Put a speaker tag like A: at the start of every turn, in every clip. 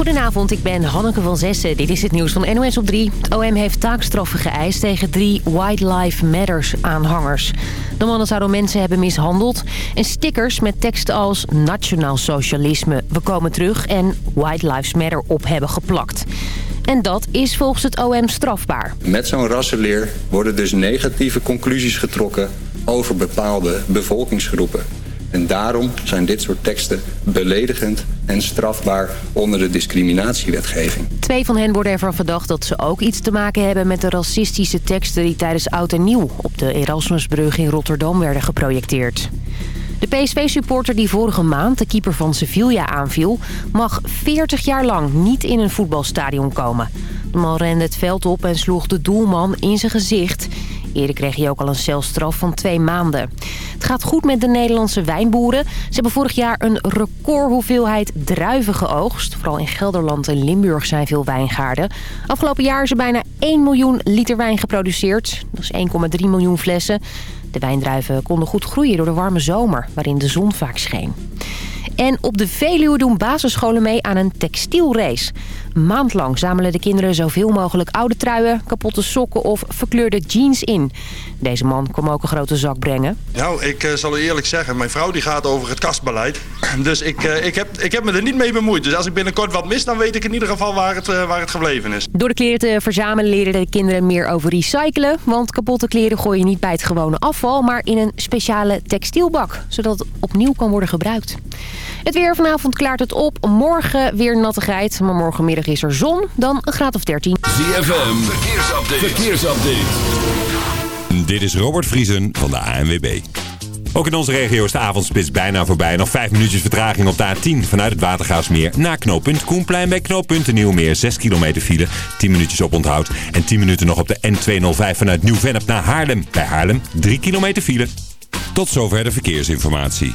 A: Goedenavond, ik ben Hanneke van Zessen. Dit is het nieuws van NOS op 3. Het OM heeft taakstraffen geëist tegen drie Wildlife Matters aanhangers. De mannen zouden mensen hebben mishandeld... en stickers met teksten als Nationaal Socialisme, we komen terug... en Wildlife Matter op hebben geplakt. En dat is volgens het OM strafbaar.
B: Met zo'n rassenleer worden dus negatieve conclusies getrokken over bepaalde bevolkingsgroepen. En daarom zijn dit soort teksten beledigend en strafbaar onder de discriminatiewetgeving.
A: Twee van hen worden ervan verdacht dat ze ook iets te maken hebben met de racistische teksten die tijdens Oud en Nieuw op de Erasmusbrug in Rotterdam werden geprojecteerd. De PSV-supporter die vorige maand de keeper van Sevilla aanviel... mag 40 jaar lang niet in een voetbalstadion komen. De man rende het veld op en sloeg de doelman in zijn gezicht. Eerder kreeg hij ook al een celstraf van twee maanden. Het gaat goed met de Nederlandse wijnboeren. Ze hebben vorig jaar een recordhoeveelheid druiven geoogst. Vooral in Gelderland en Limburg zijn veel wijngaarden. Afgelopen jaar is er bijna 1 miljoen liter wijn geproduceerd. Dat is 1,3 miljoen flessen. De wijndruiven konden goed groeien door de warme zomer, waarin de zon vaak scheen. En op de Veluwe doen basisscholen mee aan een textielrace. Een maand lang zamelen de kinderen zoveel mogelijk oude truien, kapotte sokken of verkleurde jeans in. Deze man kwam ook een grote zak brengen.
C: Nou, ik uh, zal u eerlijk zeggen, mijn vrouw die gaat over het kastbeleid. Dus ik, uh, ik, heb, ik heb me er niet mee bemoeid. Dus als ik binnenkort wat mis, dan weet ik in ieder geval waar het, uh, waar het gebleven is.
A: Door de kleren te verzamelen leren de kinderen meer over recyclen. Want kapotte kleren gooi je niet bij het gewone afval, maar in een speciale textielbak. Zodat het opnieuw kan worden gebruikt. Het weer vanavond klaart het op. Morgen weer nattigheid. Maar morgenmiddag is er zon. Dan een graad of 13.
D: ZFM. Verkeersupdate. Verkeersupdate.
E: Dit is Robert Vriesen van de ANWB. Ook in onze regio is de avondspits bijna voorbij. Nog 5 minuutjes vertraging op de A10 vanuit het Watergaasmeer naar knooppunt Koenplein. Bij knooppunt Nieuwmeer 6 kilometer file, 10 minuutjes op onthoud. En 10 minuten nog op de N205 vanuit Nieuw-Vennep naar Haarlem. Bij Haarlem 3 kilometer file. Tot zover de verkeersinformatie.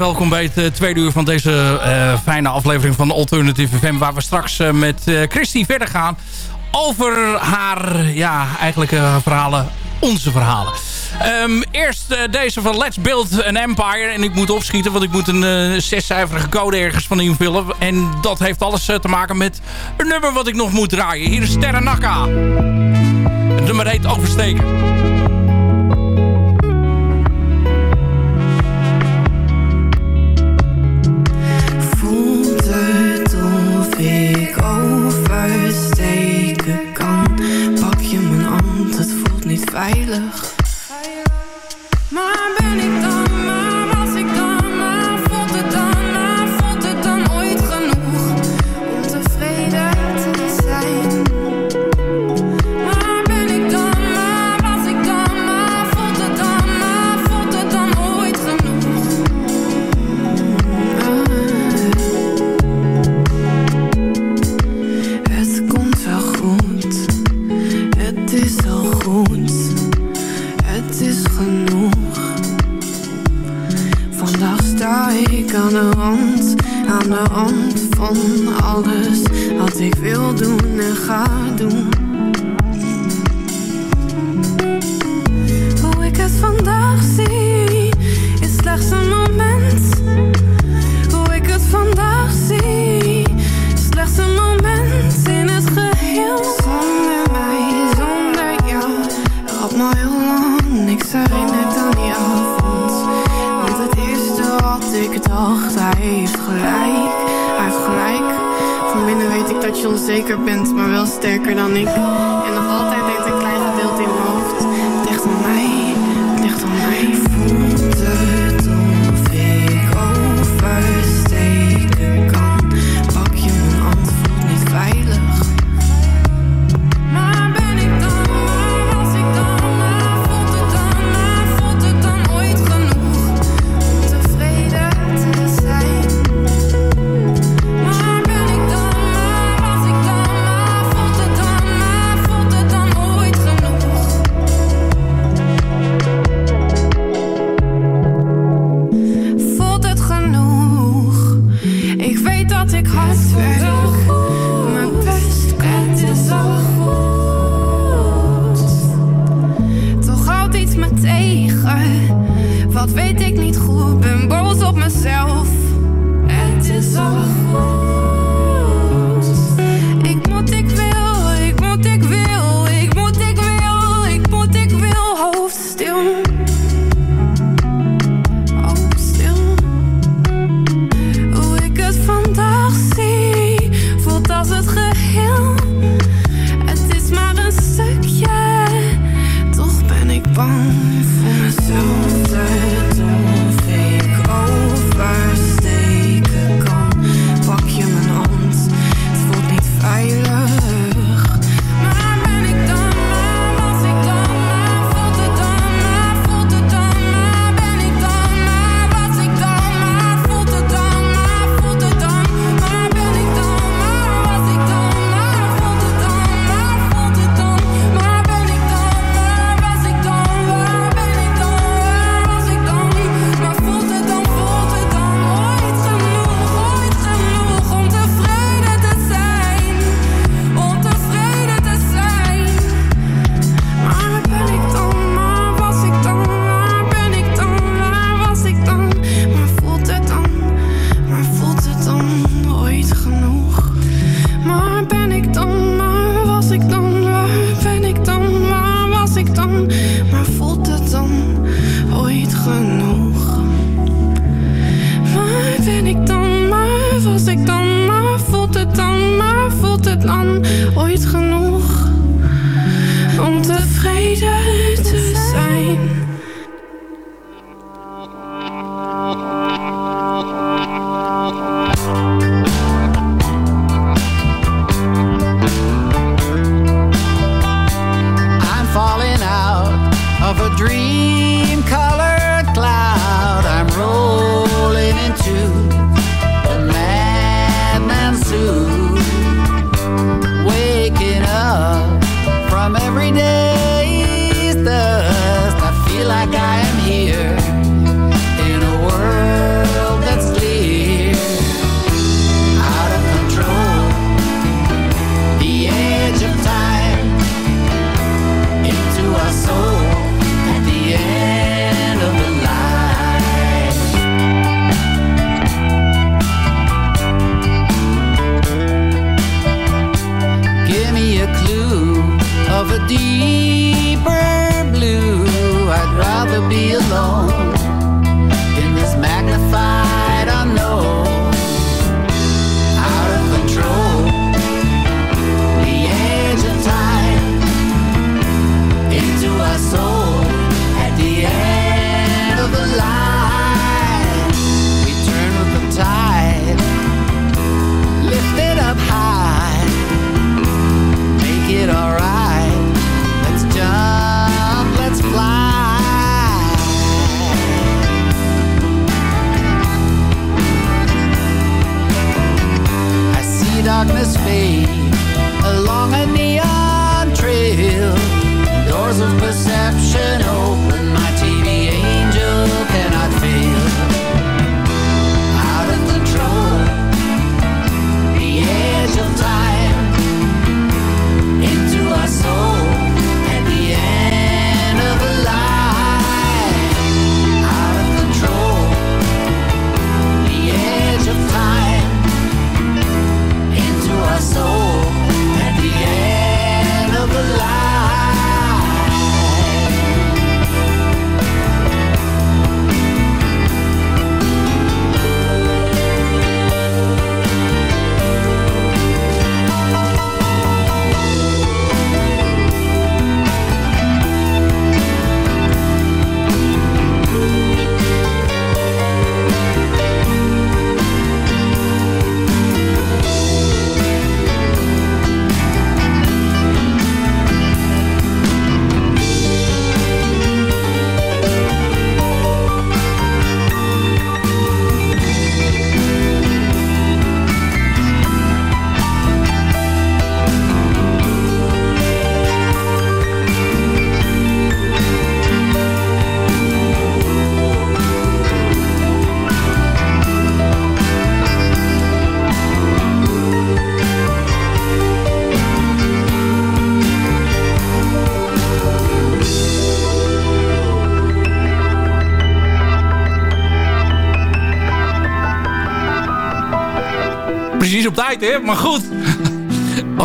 F: welkom bij het eh, tweede uur van deze eh, fijne aflevering van Alternative FM... waar we straks eh, met uh, Christy verder gaan over haar ja, eigenlijke verhalen, onze verhalen. Ehm, eerst deze van Let's Build an Empire. En ik moet opschieten, want ik moet een zescijferige code ergens van invullen. En dat heeft alles te maken met een nummer wat ik nog moet draaien. Hier is Terrenaka. Het nummer heet Oversteken.
G: ik oversteken kan. Pak je mijn hand, het voelt niet veilig. aan de hand van alles wat ik wil doen en ga doen. Hoe ik het vandaag zie, is slechts een moment je onzeker bent, maar wel sterker dan ik. En nog altijd denkt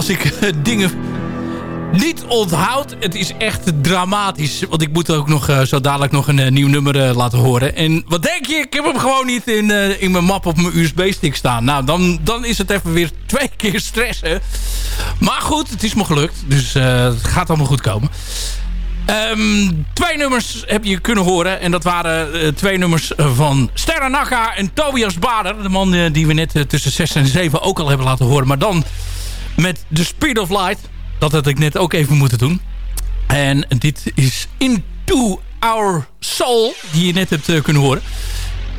G: Als ik
F: eh, dingen niet onthoud, het is echt dramatisch. Want ik moet ook nog eh, zo dadelijk nog een eh, nieuw nummer laten horen. En wat denk je? Ik heb hem gewoon niet in, in mijn map op mijn USB-stick staan. Nou, dan, dan is het even weer twee keer stressen. Maar goed, het is me gelukt. Dus het gaat allemaal goed komen. Ehm, twee nummers heb je kunnen horen. En dat waren twee nummers van Sterra Naka en Tobias Bader. De man die we net tussen 6 en 7 ook al hebben laten horen. Maar dan met The Speed of Light. Dat had ik net ook even moeten doen. En dit is Into Our Soul. Die je net hebt eh, kunnen horen.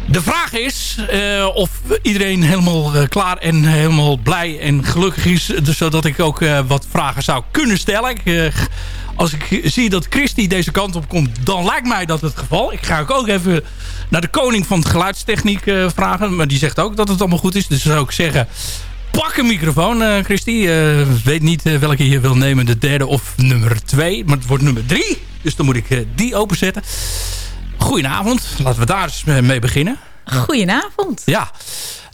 F: De vraag is eh, of iedereen helemaal eh, klaar en helemaal blij en gelukkig is. Dus zodat ik ook wat vragen zou kunnen stellen. Als ik zie dat Christy deze kant op komt, dan lijkt mij dat het geval. Ik ga ook even naar de koning van de geluidstechniek vragen. Maar die zegt ook dat het allemaal goed is. Dus zou ik zeggen, pak een microfoon, eh Christy. Eh, weet niet eh, welke je wil nemen, de derde of nummer twee. Maar het wordt nummer drie. Dus dan moet ik die openzetten. Goedenavond. Laten we daar eens mee beginnen.
H: Goedenavond.
F: Ja.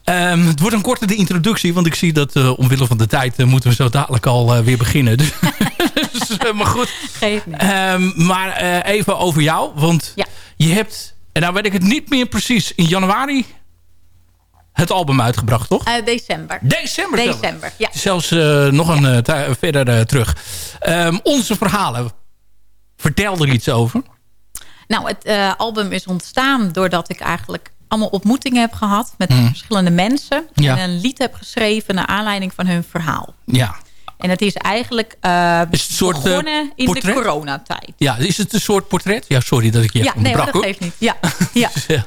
F: Ehm, het wordt een korte introductie, want ik zie dat omwille van de tijd moeten we zo dadelijk al weer beginnen. Dus, maar goed.
H: Geef niet.
F: Ehm, maar even over jou, want
H: Ja.
F: je hebt, en nou weet ik het niet meer precies, in januari het album uitgebracht, toch?
H: Eh, december.
F: December zelfs.
H: December, ja.
F: Zelfs eh, nog een eh, verder terug. Ehm, onze verhalen. Vertel er iets over.
H: Nou, het album is ontstaan doordat ik eigenlijk allemaal ontmoetingen heb gehad met
F: Mhm.
H: verschillende mensen.
F: Ja.
H: En een lied heb geschreven naar aanleiding van hun verhaal.
F: Ja.
H: En het is eigenlijk
F: Is het een soort,
H: begonnen in
F: portret?
H: de coronatijd.
F: ja, is het een soort portret? Ja, sorry dat ik je
H: Ja, nee, dat geeft niet. Ja, ja.
F: Ja.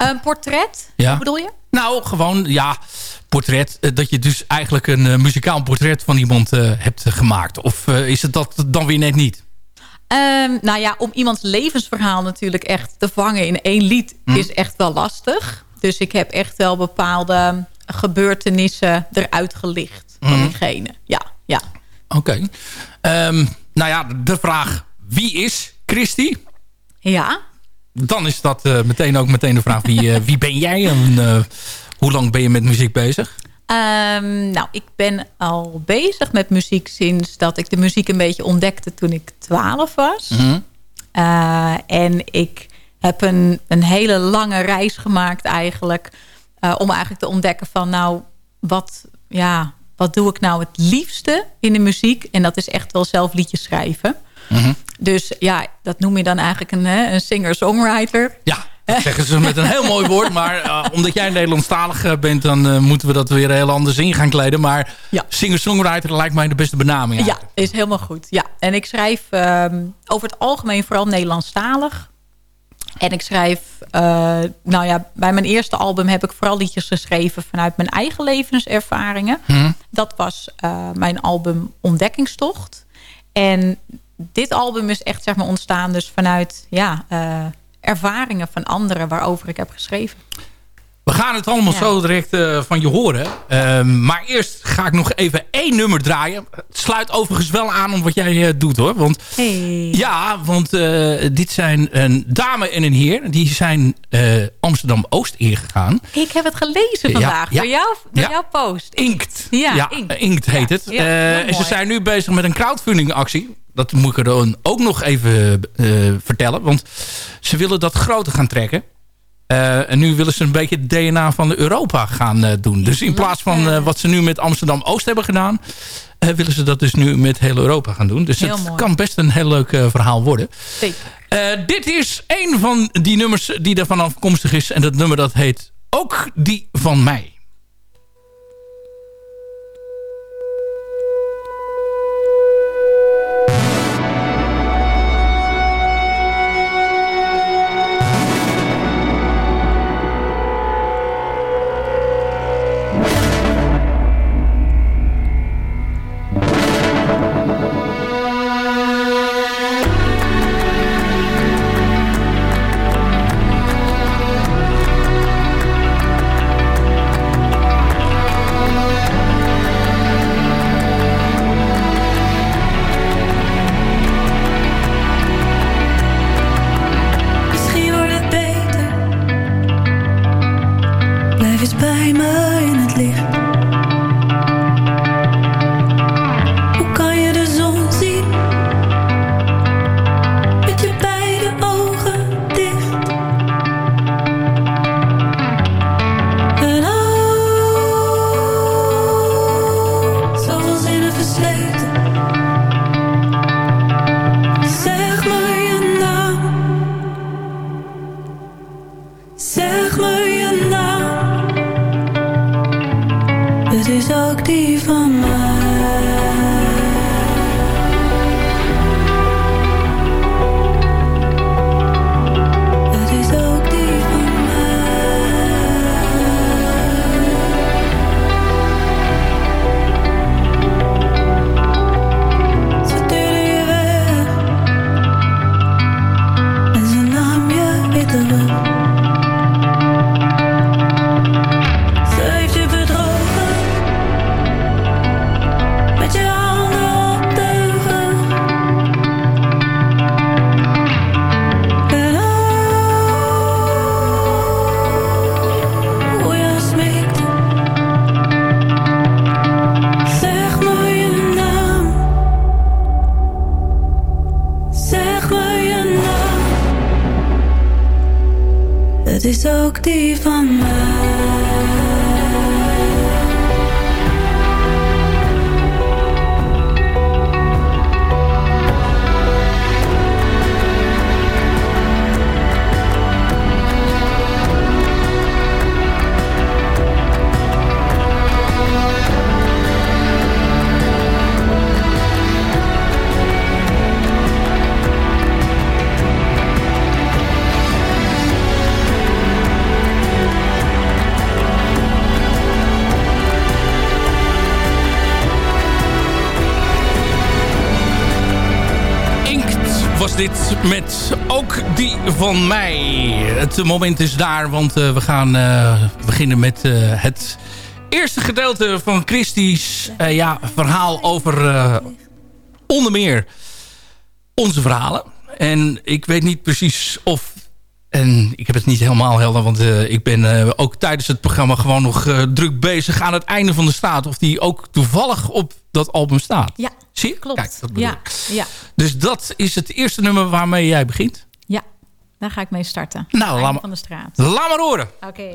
H: Een portret,
F: Ja.
H: Wat bedoel je?
F: Nou, gewoon, ja, portret. eh, Dat je dus eigenlijk een eh, muzikaal portret van iemand eh, hebt gemaakt. Of is het dat dan weer net niet?
H: Ehm, nou ja, om iemands levensverhaal natuurlijk echt te vangen in één lied...
F: Hm.
H: is echt wel lastig. Dus ik heb echt wel bepaalde gebeurtenissen eruit gelicht van
F: Hm.
H: diegene. Ja, ja.
F: Oké. Ehm, nou ja, de vraag wie is Christy?
H: Ja,
F: Dan is dat eh, meteen ook meteen de vraag wie, eh, wie ben jij en eh, hoe lang ben je met muziek bezig?
H: Ehm, nou, ik ben al bezig met muziek sinds dat ik de muziek een beetje ontdekte toen ik 12 was.
F: Mhm.
H: En ik heb een, een hele lange reis gemaakt eigenlijk. om eigenlijk te ontdekken van nou, wat, ja, wat doe ik nou het liefste in de muziek? En dat is echt wel zelf liedjes schrijven.
F: Mhm.
H: Dus ja, dat noem je dan eigenlijk een, een singer-songwriter.
F: Ja, dat zeggen ze met een heel mooi woord. Maar eh, omdat jij Nederlandstalig eh, bent, dan eh, moeten we dat weer heel anders in gaan kleden. Maar
H: Ja.
F: singer-songwriter lijkt mij de beste benaming.
H: Ja, is helemaal goed. Ja. En ik schrijf ehm, over het algemeen vooral Nederlandstalig. En ik schrijf, nou ja, bij mijn eerste album heb ik vooral liedjes geschreven vanuit mijn eigen levenservaringen.
F: Hm.
H: dat was mijn album Ontdekkingstocht. En dit album is echt zeg maar, ontstaan dus vanuit ja, eh, ervaringen van anderen waarover ik heb geschreven.
F: We gaan het allemaal
H: Ja.
F: zo direct eh, van je horen. Ehm, maar eerst ga ik nog even één nummer draaien. Het sluit overigens wel aan om wat jij eh, doet hoor. Want
H: Hey.
F: ja, want dit zijn een dame en een heer. Die zijn Amsterdam-Oost ingegaan.
H: Ik heb het gelezen vandaag
F: ja.
H: door, jou, door jouw post.
F: Inkt.
H: Ja,
F: Inkt,
H: Inkt.
F: heet het. en ze zijn nu bezig met een crowdfunding actie. Dat moet ik er dan ook nog even eh, vertellen. Want ze willen dat groter gaan trekken. Eh, en nu willen ze een beetje het DNA van Europa gaan eh, doen. Dus in plaats van wat ze nu met Amsterdam-Oost hebben gedaan... willen ze dat dus nu met heel Europa gaan doen. Dus het kan best een heel leuk verhaal worden. Dit is een van die nummers die daarvan afkomstig is. En dat nummer dat heet Ook die van mij. Dit met ook die van mij. Het moment is daar, want eh, we gaan eh, beginnen met eh, het eerste gedeelte van Christie's ja, verhaal over onder meer onze verhalen. En ik weet niet precies of... En ik heb het niet helemaal helder, want ik ben ook tijdens het programma gewoon nog druk bezig aan het einde van de staat. Of die ook toevallig op dat album staat.
H: Ja,
F: Zie je?
H: klopt.
F: Kijk, dat
H: ja, ja,
F: Dus dat is het eerste nummer waarmee jij begint.
H: ja, daar ga ik mee starten.
F: Nou, laat maar-
H: van de straat.
F: Laat maar horen.
H: Oké.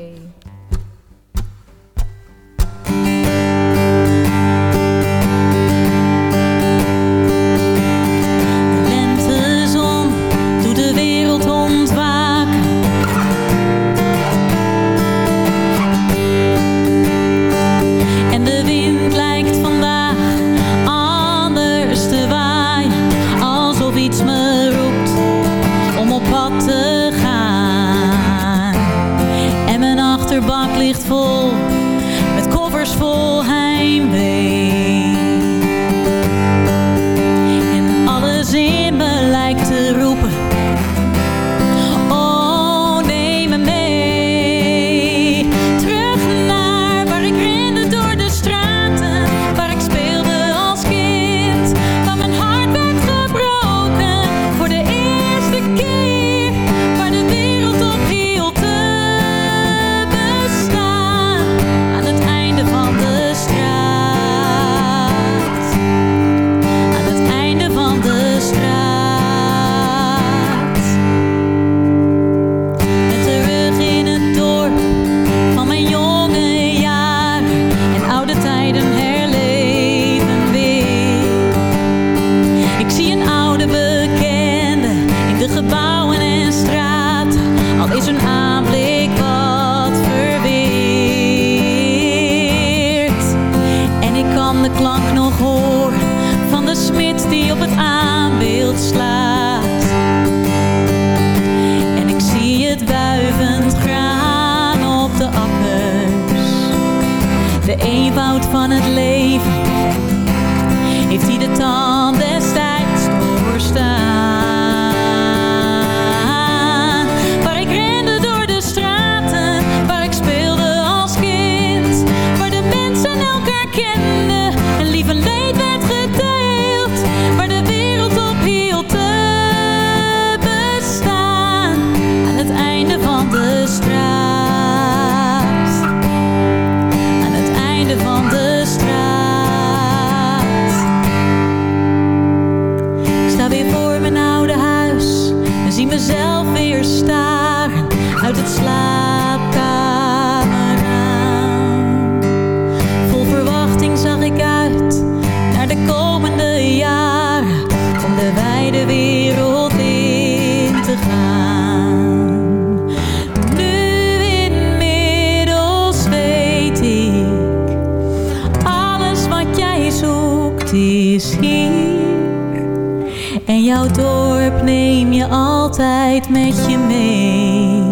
I: Je altijd met je mee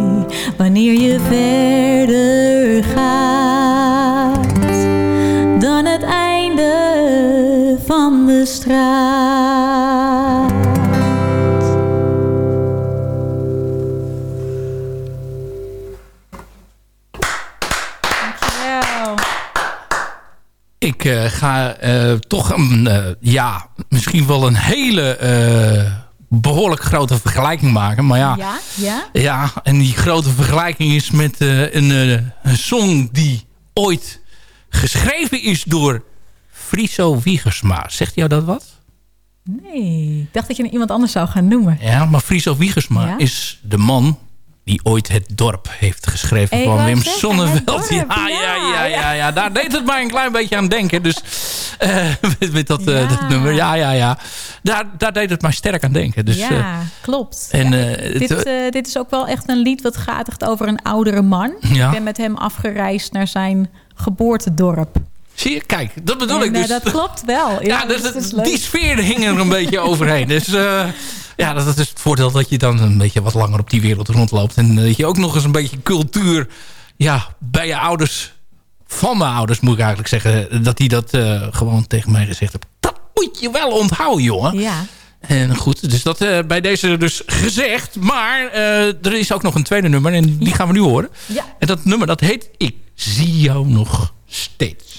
I: wanneer je verder gaat dan het einde van de straat.
H: Dankjewel.
F: Ik eh, ga eh, toch een, eh, ja, misschien wel een hele eh, behoorlijk grote vergelijking maken. Maar ja,
H: Ja? Ja?
F: ja en die grote vergelijking is met eh, een, eh, een song die ooit geschreven is door Friso Wiegersma. Zegt jou dat wat?
H: Nee, ik dacht dat je iemand anders zou gaan noemen.
F: Ja, maar Friso Wiegersma
H: Ja?
F: is de man die ooit het dorp heeft geschreven van Wim Sonneveld. Ja, ja, ja,
H: ja,
F: daar deed het mij een klein beetje aan denken. Dus eh, met, met dat, eh,
H: Ja.
F: dat nummer, ja, ja, ja. Daar, daar deed het mij sterk aan denken. Dus,
H: ja,
F: eh,
H: klopt.
F: en,
H: Ja, dit, dit is ook wel echt een lied wat gaat echt over een oudere man. Ik ben met hem afgereisd naar zijn geboortedorp.
F: Zie je, kijk, dat bedoel
H: En,
F: ik
H: eh,
F: dus.
H: dat klopt wel. Ja,
F: Ja, dus,
H: dat is leuk.
F: die sfeer hing er een beetje overheen. Dus eh, ja, dat, dat is het voordeel dat je dan een beetje wat langer op die wereld rondloopt. En dat je ook nog eens een beetje cultuur ja, bij je ouders, van mijn ouders moet ik eigenlijk zeggen, dat die dat eh, gewoon tegen mij gezegd hebben. Dat moet je wel onthouden, jongen.
H: Ja.
F: En goed, dus dat eh, bij deze dus gezegd. Maar eh, er is ook nog een tweede nummer en die gaan we nu horen.
H: Ja.
F: En dat nummer dat heet Ik zie jou nog steeds.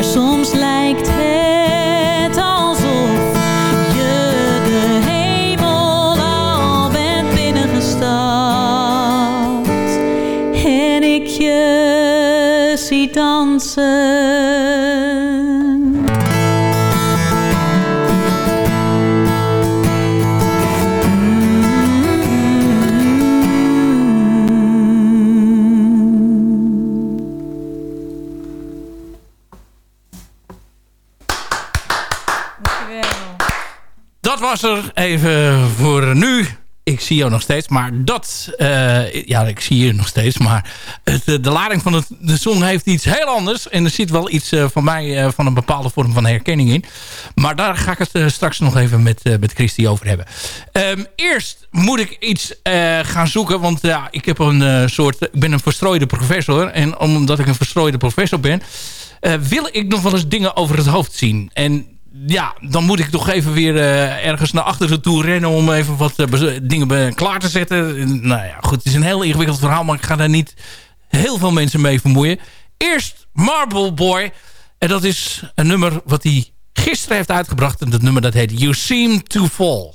I: Soms lijkt het alsof je de hemel al bent binnengestapt en ik je zie dansen.
F: Was er even voor nu. Ik zie jou nog steeds, maar dat... eh, ja, ik zie je nog steeds, maar het, de, lading van het, de song heeft iets heel anders. En er zit wel iets eh, van mij, eh, van een bepaalde vorm van herkenning in. Maar daar ga ik het eh, straks nog even met, eh, met Christy over hebben. Ehm, eerst moet ik iets eh, gaan zoeken, want ja, ik heb een eh, soort... Ik ben een verstrooide professor. En omdat ik een verstrooide professor ben... eh, wil ik nog wel eens dingen over het hoofd zien. En ja, dan moet ik toch even weer eh, ergens naar achteren toe rennen... om even wat eh, dingen klaar te zetten. En, nou ja, goed, het is een heel ingewikkeld verhaal... maar ik ga daar niet heel veel mensen mee vermoeien. Eerst Marble Boy. En dat is een nummer wat hij gisteren heeft uitgebracht. En dat nummer dat heet
J: You Seem to Fall.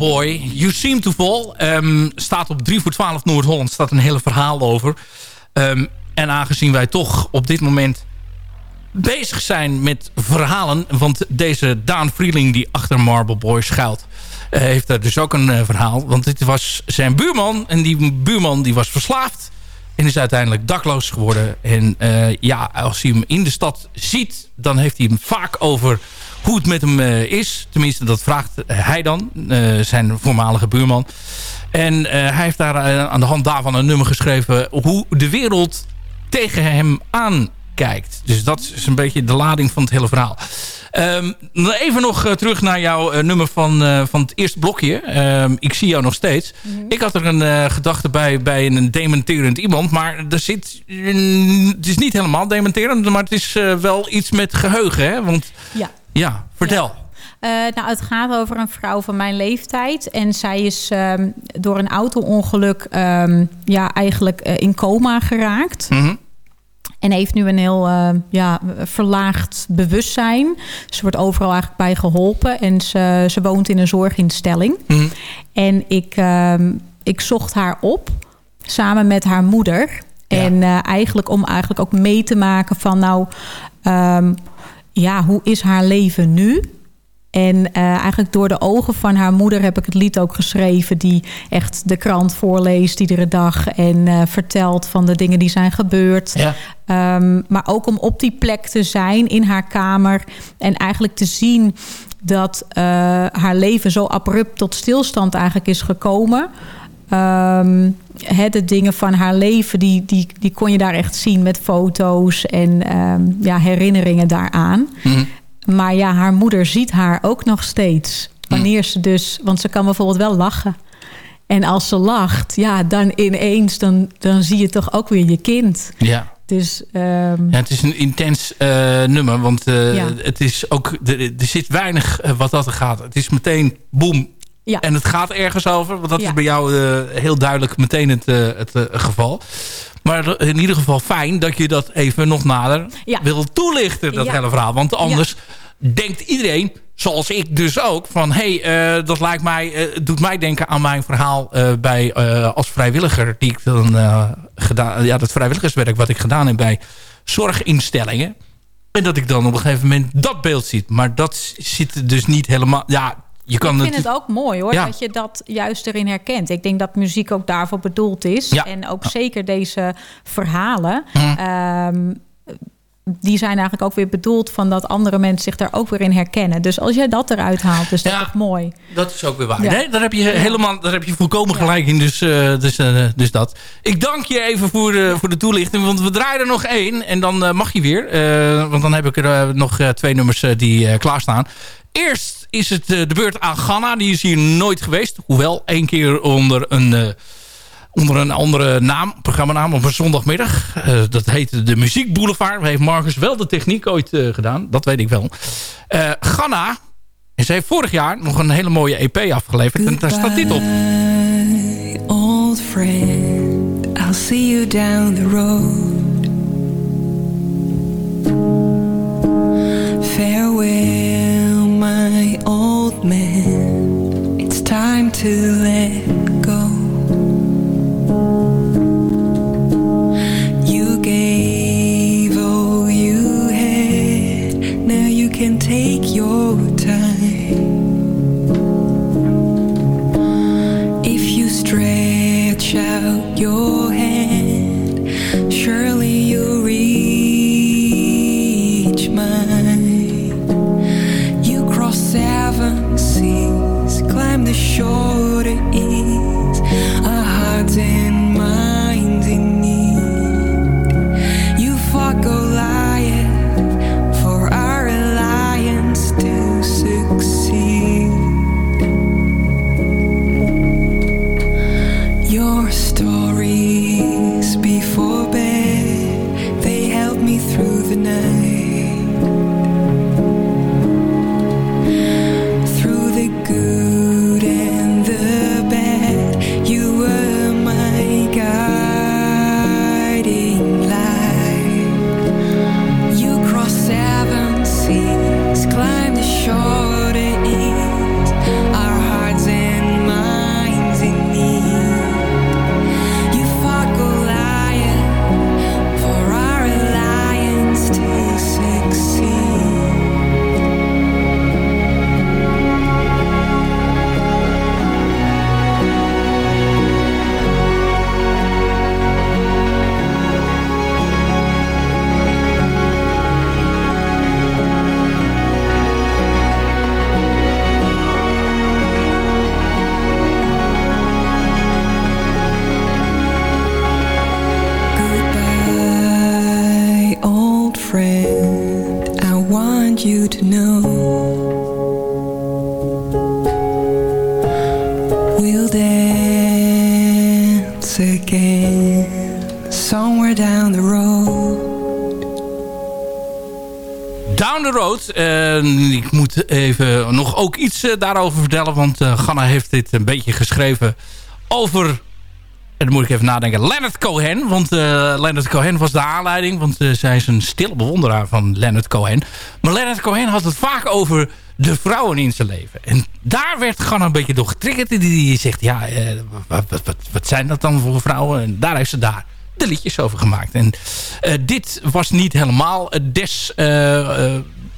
F: Boy, You Seem to Fall. Ehm, staat op 3 voor 12 Noord-Holland. staat een hele verhaal over. Ehm, en aangezien wij toch op dit moment bezig zijn met verhalen... want deze Daan Vrieling die achter Marble Boy schuilt... eh, heeft er dus ook een eh, verhaal. Want dit was zijn buurman. En die buurman die was verslaafd. En is uiteindelijk dakloos geworden. En eh, ja, als hij hem in de stad ziet... dan heeft hij hem vaak over hoe het met hem eh, is. Tenminste, dat vraagt hij dan. eh, zijn voormalige buurman. En eh, hij heeft daar aan de hand daarvan een nummer geschreven... hoe de wereld tegen hem aankijkt. Dus dat is een beetje de lading van het hele verhaal. Ehm, even nog terug naar jouw nummer van, van het eerste blokje. Ehm, ik zie jou nog steeds. Ik had er een gedachte bij, bij een dementerend iemand. Maar er zit, een- het is niet helemaal dementerend. Maar het is wel iets met geheugen. Hè? Want
H: Ja.
F: Ja, vertel.
H: Eh, nou, het gaat over een vrouw van mijn leeftijd. En zij is ehm, door een auto-ongeluk ehm, ja, eigenlijk eh, in coma geraakt.
F: Mhm.
H: En heeft nu een heel eh, ja, verlaagd bewustzijn. Ze wordt overal eigenlijk bij geholpen. En ze, ze woont in een zorginstelling.
F: Mhm.
H: En ik, ehm, ik zocht haar op samen met haar moeder. En eh, eigenlijk om eigenlijk ook mee te maken van nou... ehm, ja, hoe is haar leven nu? En eh, eigenlijk door de ogen van haar moeder heb ik het lied ook geschreven... die echt de krant voorleest iedere dag... en eh, vertelt van de dingen die zijn gebeurd.
F: Ja.
H: Ehm, maar ook om op die plek te zijn in haar kamer... en eigenlijk te zien dat eh, haar leven zo abrupt tot stilstand eigenlijk is gekomen... Hè, de dingen van haar leven, die, die, die kon je daar echt zien met foto's en ehm, ja, herinneringen daaraan.
F: Mhm.
H: Maar ja, haar moeder ziet haar ook nog steeds. Wanneer ze dus, want ze kan bijvoorbeeld wel lachen. En als ze lacht, ja, dan ineens, dan, dan zie je toch ook weer je kind.
F: Ja.
H: Dus ehm,
F: Ja, het is een intens eh, nummer, want eh,
H: Ja.
F: het is ook, er, er zit weinig eh, wat dat er gaat. Het is meteen boem.
H: Ja.
F: En het gaat ergens over, want dat
H: Ja.
F: is bij jou eh, heel duidelijk meteen het, eh, het eh, geval. Maar in ieder geval fijn dat je dat even nog nader
H: Ja.
F: wil toelichten, dat
H: Ja.
F: hele verhaal. Want anders denkt iedereen, zoals ik dus ook, van hé, hey, dat lijkt mij, doet mij denken aan mijn verhaal bij, als vrijwilliger. Die ik dan gedaan, ja, dat vrijwilligerswerk wat ik gedaan heb bij zorginstellingen. En dat ik dan op een gegeven moment dat beeld zie. Maar dat zit dus niet helemaal. Ja, je kan
H: ik vind
F: het.
H: het ook mooi hoor,
F: Ja.
H: dat je dat juist erin herkent. Ik denk dat muziek ook daarvoor bedoeld is.
F: Ja.
H: En ook zeker deze verhalen.
F: Mhm.
H: ehm, die zijn eigenlijk ook weer bedoeld van dat andere mensen zich daar ook weer in herkennen. Dus als jij dat eruit haalt, is dat toch mooi.
F: Dat is ook weer waar.
H: Ja.
F: Nee, daar heb je helemaal, daar heb je volkomen gelijk in. Dus, eh, dus, eh, dus dat. Ik dank je even voor, de voor de toelichting. Want we draaien er nog één. En dan mag je weer. Want dan heb ik er nog twee nummers die klaarstaan. Eerst is het eh, de beurt aan Ganna. Die is hier nooit geweest. Hoewel één keer onder een... eh, onder een andere naam, programmanaam op een zondagmiddag. Eh, dat heette de Muziek Boulevard. Heeft Marcus wel de techniek ooit gedaan. Dat weet ik wel. Ganna. En ze heeft vorig jaar nog een hele mooie EP afgeleverd. En daar staat dit op.
G: old friend. I'll see you down the road. Man. It's time to let go. You gave all you had. Now you can take your time. If you stretch out your climb the shore to
F: eh, daarover vertellen. Want eh, Ganna heeft dit een beetje geschreven over... En dan moet ik even nadenken. Leonard Cohen. Want eh, Leonard Cohen was de aanleiding. Want zij is een stille bewonderaar van Leonard Cohen. Maar Leonard Cohen had het vaak over de vrouwen in zijn leven. En daar werd Ganna een beetje door getriggerd. Die, zegt, ja, wat, wat, wat, zijn dat dan voor vrouwen? En daar heeft ze daar de liedjes over gemaakt. En dit was niet helemaal des...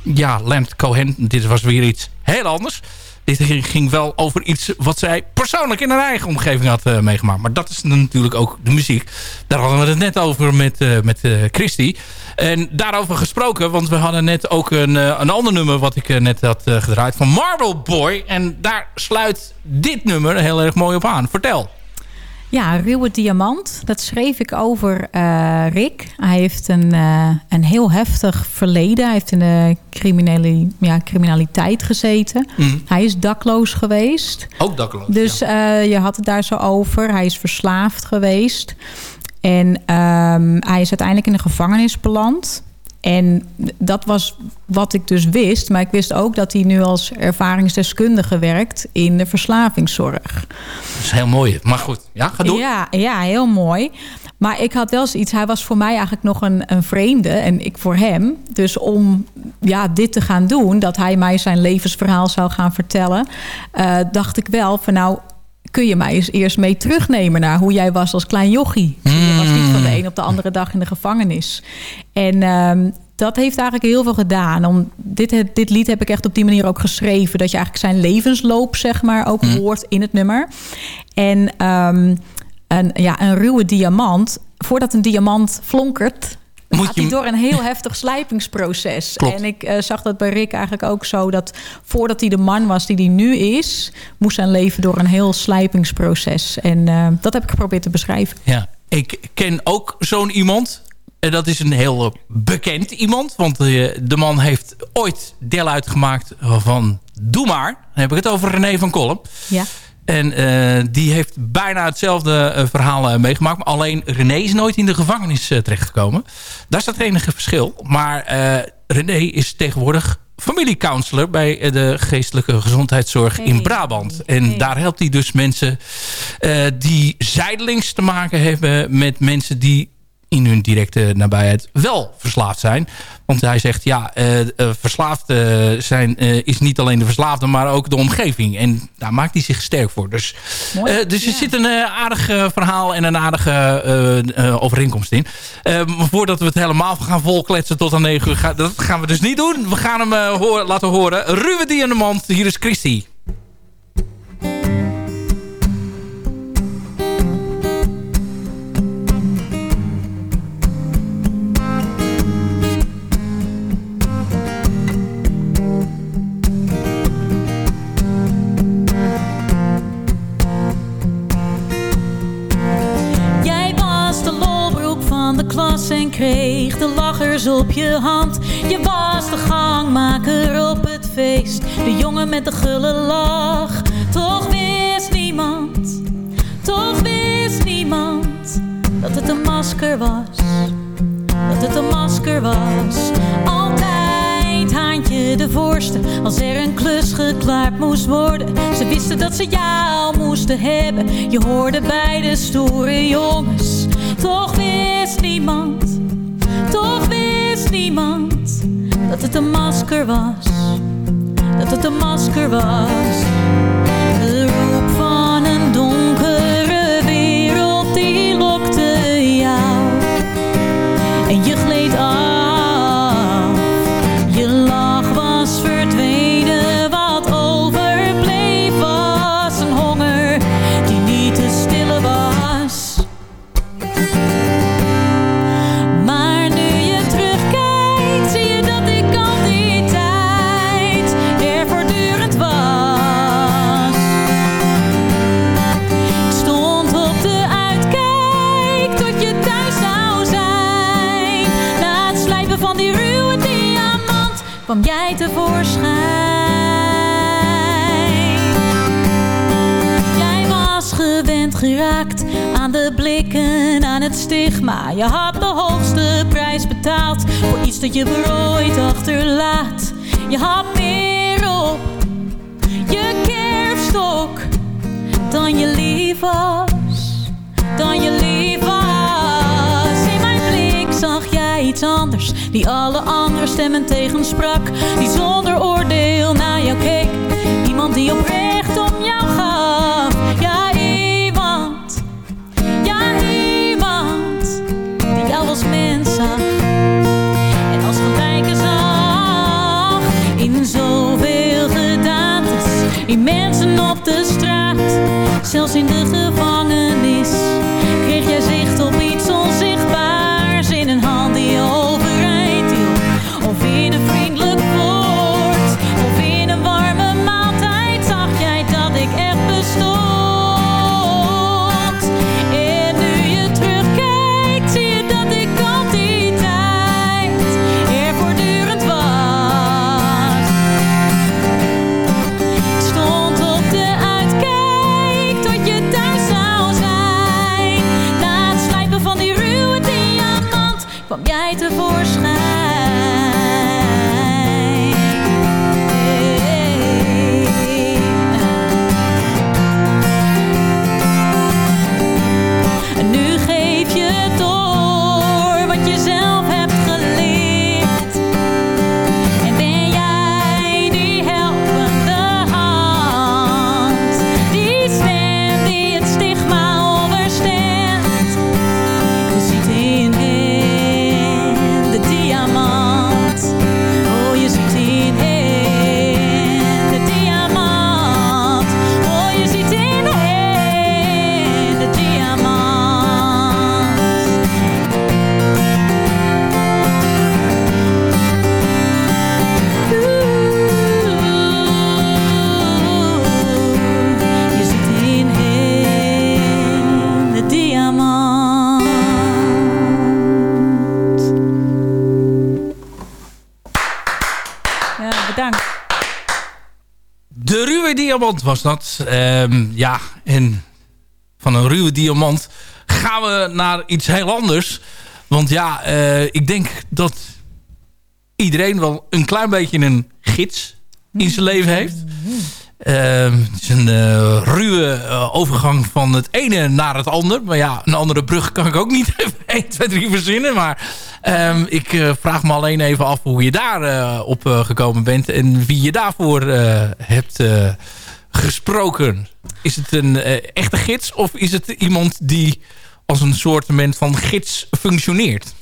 F: ja, Leonard Cohen. Dit was weer iets heel anders. Dit ging, wel over iets wat zij persoonlijk in haar eigen omgeving had eh, meegemaakt. Maar dat is natuurlijk ook de muziek. Daar hadden we het net over met, eh met eh, Christy. En daarover gesproken, want we hadden net ook een, een ander nummer... wat ik net had gedraaid van Marble Boy. En daar sluit dit nummer heel erg mooi op aan. Vertel.
H: Ja, Ruwe Diamant. Dat schreef ik over eh, Rick. Hij heeft een, eh, een heel heftig verleden. Hij heeft in de criminele, ja, criminaliteit gezeten.
F: Mm.
H: Hij is dakloos geweest.
F: Ook dakloos.
H: Dus eh, je had het daar zo over. Hij is verslaafd geweest. En ehm, hij is uiteindelijk in de gevangenis beland. En dat was wat ik dus wist. Maar ik wist ook dat hij nu als ervaringsdeskundige werkt in de verslavingszorg.
F: Dat is heel mooi. Maar goed, ja, ga door.
H: Ja, ja, heel mooi. Maar ik had wel zoiets. Hij was voor mij eigenlijk nog een, een vreemde. En ik voor hem. Dus om ja, dit te gaan doen. Dat hij mij zijn levensverhaal zou gaan vertellen. eh, dacht ik wel van nou... Kun je mij eens eerst mee terugnemen naar hoe jij was als klein jochie? Je was niet van de een op de andere dag in de gevangenis. En ehm, dat heeft eigenlijk heel veel gedaan. Om, dit, dit lied heb ik echt op die manier ook geschreven. Dat je eigenlijk zijn levensloop, zeg maar, ook hoort in het nummer. En ehm, een, ja, een ruwe diamant. Voordat een diamant flonkert,
F: Moet
H: gaat
F: je
H: hij door een heel heftig slijpingsproces.
F: Klopt.
H: En ik eh, zag dat bij Rick eigenlijk ook zo... dat voordat hij de man was die hij nu is... moest zijn leven door een heel slijpingsproces. En eh, dat heb ik geprobeerd te beschrijven.
F: Ja, ik ken ook zo'n iemand. En dat is een heel eh, bekend iemand. Want de man heeft ooit deel uitgemaakt van Doe Maar. Dan heb ik het over René van Kolm.
H: Ja.
F: En eh, die heeft bijna hetzelfde eh, verhaal eh, meegemaakt. Maar alleen René is nooit in de gevangenis terechtgekomen. Daar staat het enige verschil. Maar René is tegenwoordig familiecounselor... bij de geestelijke gezondheidszorg in Brabant. En daar helpt hij dus mensen die zijdelings te maken hebben... met mensen die in hun directe nabijheid wel verslaafd zijn. Want hij zegt, ja, eh, eh, verslaafd eh, zijn is niet alleen de verslaafde... maar ook de omgeving. En daar maakt hij zich sterk voor. Dus, dus er zit een aardig verhaal en een aardige overeenkomst in. Maar voordat we het helemaal gaan volkletsen tot aan 9 uur... Dat gaan we dus niet doen. We gaan hem horen, laten horen. Ruwe Diamant, hier is Christy.
I: Klas en kreeg de lachers op je hand. Je was de gangmaker op het feest, de jongen met de gulle lach. Toch wist niemand, toch wist niemand dat het een masker was. Dat het een masker was. Altijd handje de voorste als er een klus geklaard moest worden. Ze wisten dat ze jou moesten hebben. Je hoorde bij de stoere jongens. Toch wist niemand, toch wist niemand dat het een masker was. Dat het een masker was. Diamant
F: was dat. Ehm, ja, en van een ruwe diamant gaan we naar iets heel anders. Want ja, eh, ik denk dat iedereen wel een klein beetje een gids in zijn leven heeft. Ehm, het is een eh, ruwe eh, overgang van het ene naar het ander. Maar ja, een andere brug kan ik ook niet even 1, 2, 3 verzinnen. Maar ehm, ik vraag me alleen even af hoe je daar op gekomen bent. En wie je daarvoor hebt gesproken. Is het een eh, echte gids of is het iemand die als een soort van gids functioneert?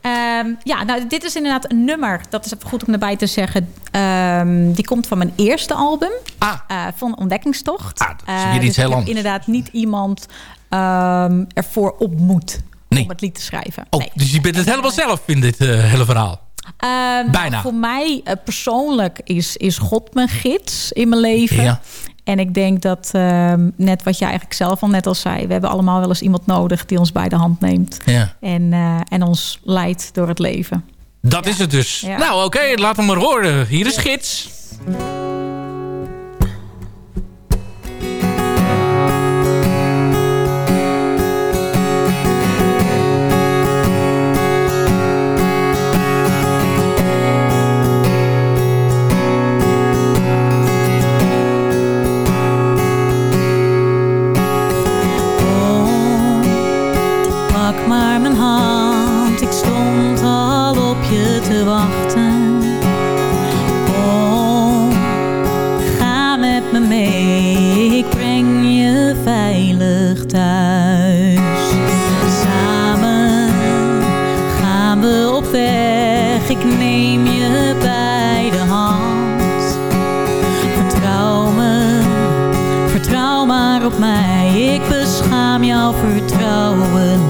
H: Ehm, ja, nou, dit is inderdaad een nummer. Dat is even goed om erbij te zeggen. Ehm, die komt van mijn eerste album. Eh, van Ontdekkingstocht.
F: Ah, dat is
H: Eh,
F: iets
H: dus
F: heel anders.
H: inderdaad niet iemand ehm, ervoor op moet
F: Nee.
H: om het lied te schrijven.
F: Oh, dus je bent het helemaal zelf in dit hele verhaal.
H: Ehm,
F: Bijna.
H: Voor mij eh, persoonlijk is, is God mijn gids in mijn leven.
F: Ja.
H: En ik denk dat, ehm, net wat jij eigenlijk zelf al net al zei... we hebben allemaal wel eens iemand nodig die ons bij de hand neemt.
F: Ja.
H: En, eh, en ons leidt door het leven.
F: Dat is het dus. Nou, oké, laat hem maar horen. Hier is Gids.
I: Te wachten. Kom, ga met me mee, ik breng je veilig thuis. Samen gaan we op weg, ik neem je bij de hand. Vertrouw me, vertrouw maar op mij, ik beschaam jouw vertrouwen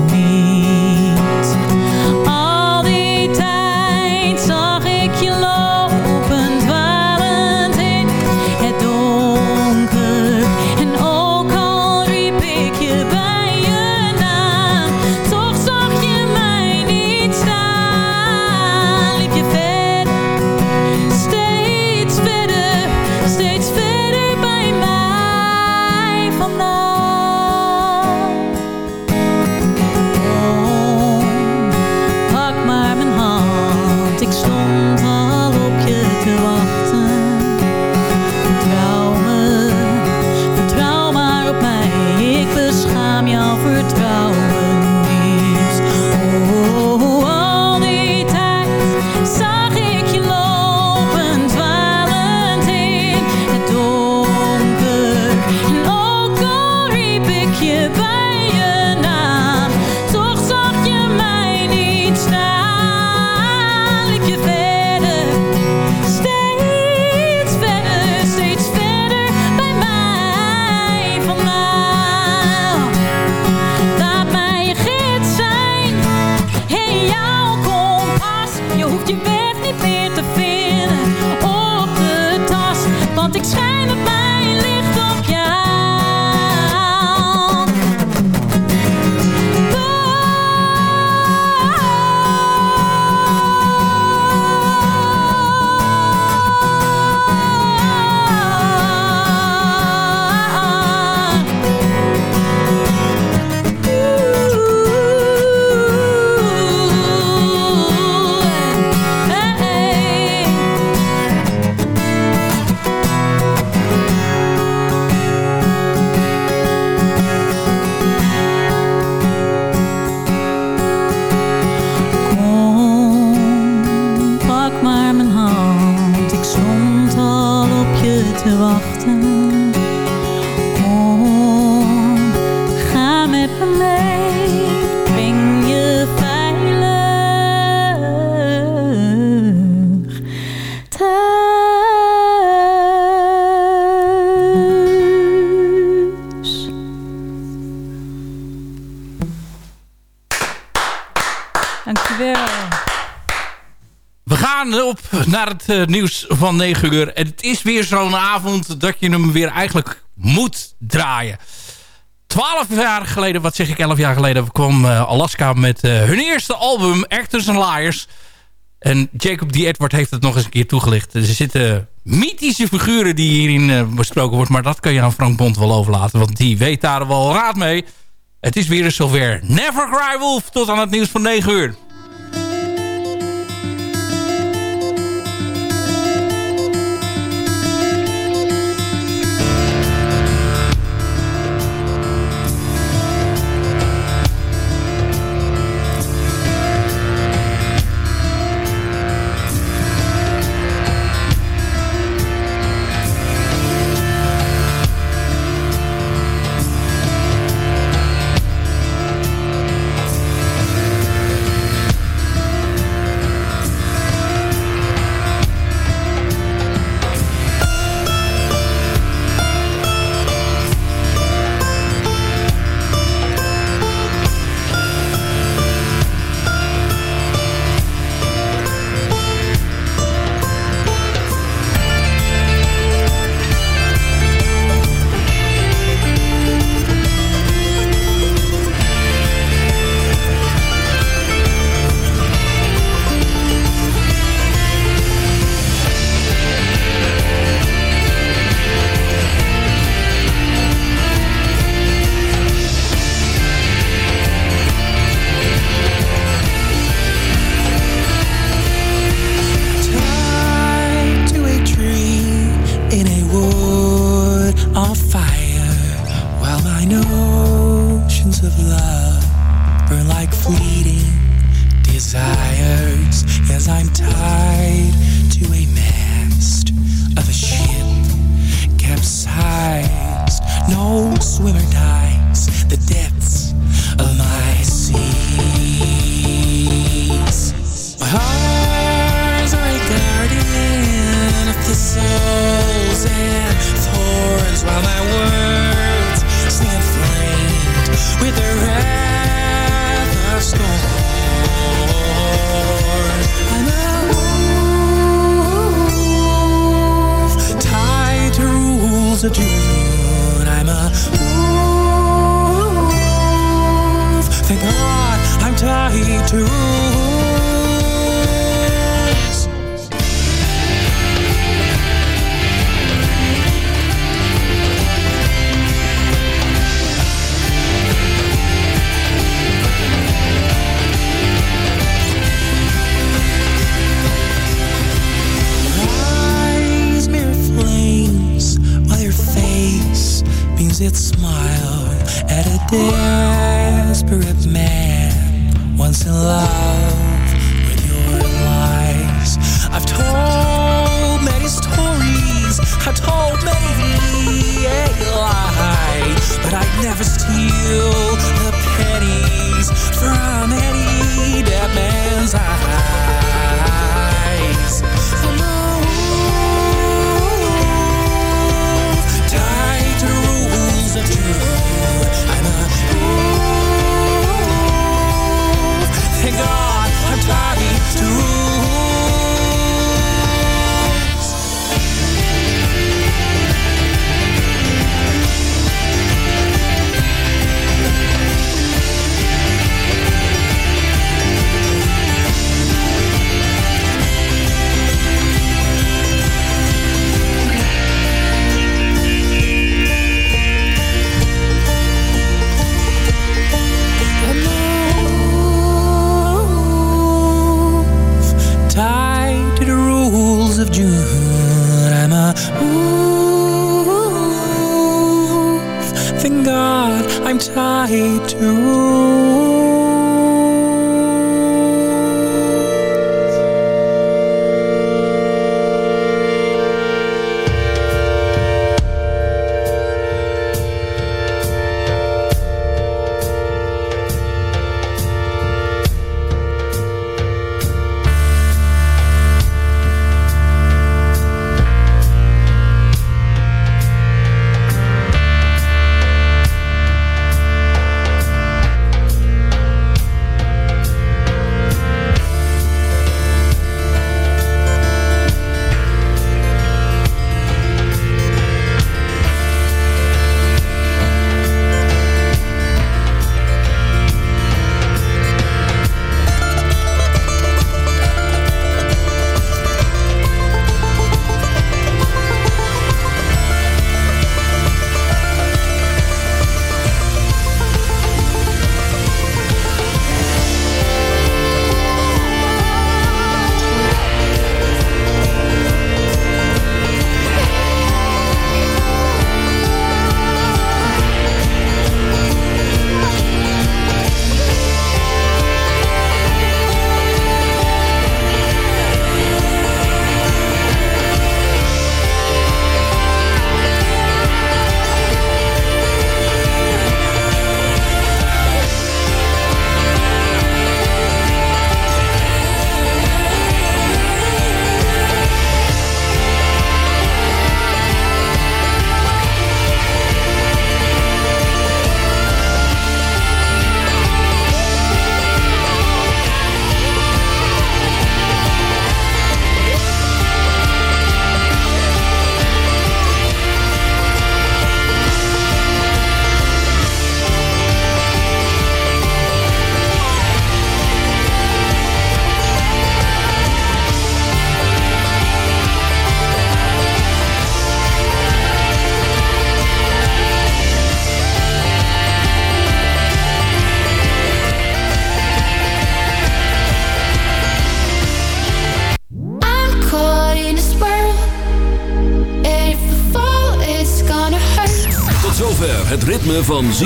K: naar het eh, nieuws van 9 uur. En het is weer zo'n avond dat je hem weer eigenlijk moet draaien. Twaalf jaar geleden, wat zeg ik, elf jaar geleden... kwam eh, Alaska met eh, hun eerste album, Actors and Liars. En Jacob D. Edward heeft het nog eens een keer toegelicht. Er zitten mythische figuren die hierin besproken wordt... maar dat kan je aan Frank Bond wel overlaten... want die weet daar wel raad mee. Het is weer eens zover. Never Cry Wolf, tot aan het nieuws van 9 uur.